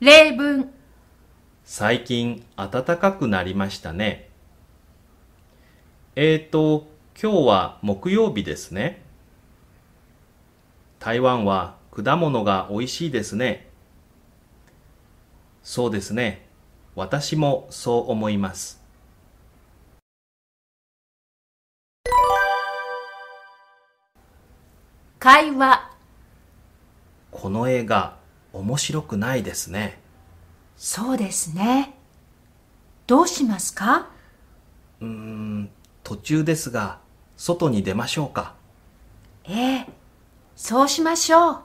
例文、最近暖かくなりましたね。えーと、今日は木曜日ですね。台湾は果物が美味しいですね。そうですね。私もそう思います。会話、この映画、面白くないですね。そうですね。どうしますか？うーん、途中ですが、外に出ましょうか。ええ、そうしましょう。